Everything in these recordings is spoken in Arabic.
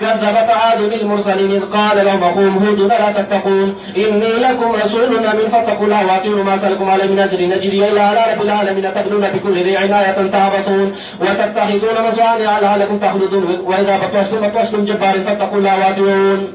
كذبت عاد بالمرسلين إذ قال لهم أقول هود لا تتقون إني لكم رسول من فتق الله وأطير ما سلكم على من أجل نجري إلا على رب العالمين تبلون بكل ذي عناية تعبصون وتتخذون مسوعان على لكم تخلدون وإذا بطوشتم بطوشتم جبار فتقوا الله وأطيرون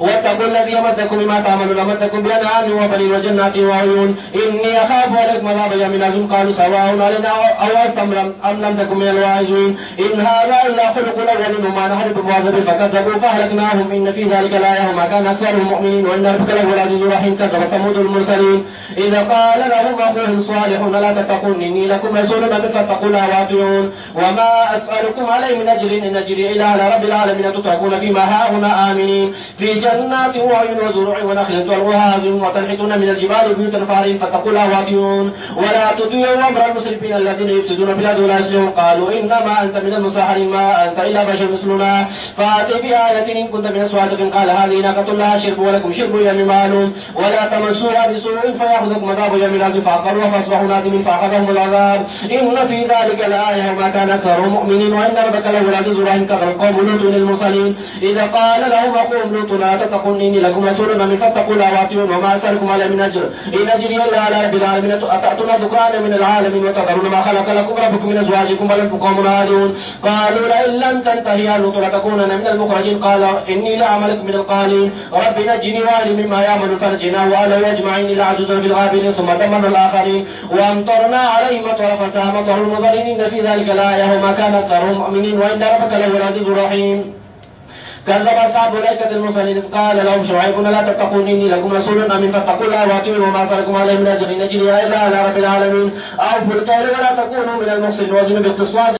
واتقوا الذي أمدكم بما تعملون أمدكم بأنعام وبنين وجنات وعيون إني أخاف عليكم عذاب يوم لازم قالوا سواء علينا أو أستمر أم لم تكن من الواعزين إن هذا إلا خلق الأولين وما نحن بمعذب فكذبوا فأهلكناهم إن في ذلك لا يهم كان أكثر المؤمنين وإن ربك له العزيز الرحيم كذب ثمود المرسلين إذا قال لهم أخوهم صالح لا تتقون إني لكم رسول من فاتقوا لا واطيعون وما أسألكم عليه من أجر إن أجري إلى على رب العالمين تتركون فيما هاهنا آمنين في جنة جنات وعين وزروع ونخل طلعها هازم وتنحتون من الجبال بيوتا فارين فتقول أواتيون ولا تطيعوا امر المسرفين الذين يفسدون بلاد ولا يصلحون قالوا انما انت من المساحرين ما انت الا بشر مثلنا فات بآية ان كنت من أسواتك قال هذه ناقة لها شرب ولكم شرب يوم معلوم ولا تمسوها بسوء فياخذكم مذاب يوم عظيم فعقروها فاصبحوا نادم فاخذهم العذاب ان في ذلك الآية وما كان أكثر مؤمنين وان ربك له العزيز الرحيم كذا القوم لوط للمرسلين اذا قال لهم قوم لوط تتقون نيني لكم رسول من فتقوا لاواتيون وما أسألكم على من أجر إن أجري إلا على رب العالمين أتأتنا ذكران من العالمين وتذرون ما خلق لكم ربكم من أزواجكم بل أنفقوا مرادون قالوا لئن لم تنتهي يا لوط لتكونن من المخرجين قال إني لأعملك من القالين رب نجني وأهلي مما يعمل فنجنا وأهلي أجمعين إلى عجوزا في الغابرين ثم دمرنا الآخرين وأمطرنا عليهم مطر فساء مطر المضرين إن في ذلك لآية وما كان أكثرهم مؤمنين وإن ربك له العزيز الرحيم كذب أصحاب أولئك المرسلين قال لهم شعيب لا تتقون إني لكم رسول أمين فاتقوا الله وأطيعوا وما أسألكم عليه من أجر إن نجري أيضا على رب العالمين أوفوا الكيل ولا تكونوا من المحسن وزنوا بالقسواس